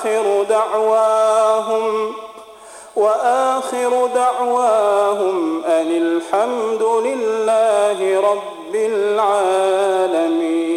وآخر دعواهم وآخر دعواهم أن الحمد لله رب العالمين.